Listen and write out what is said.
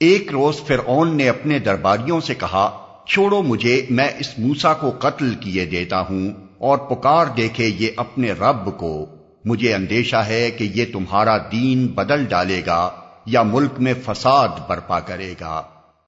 ایک روز فرعون نے اپنے درباریوں سے کہا، چھوڑو مجھے، میں اس موسا کو قتل کیے دیتا ہوں اور پکار دیکھے یہ اپنے رب کو۔ مجھے اندیشہ ہے کہ یہ تمہارا دین بدل ڈالے گا یا ملک میں فساد برپا کرے گا۔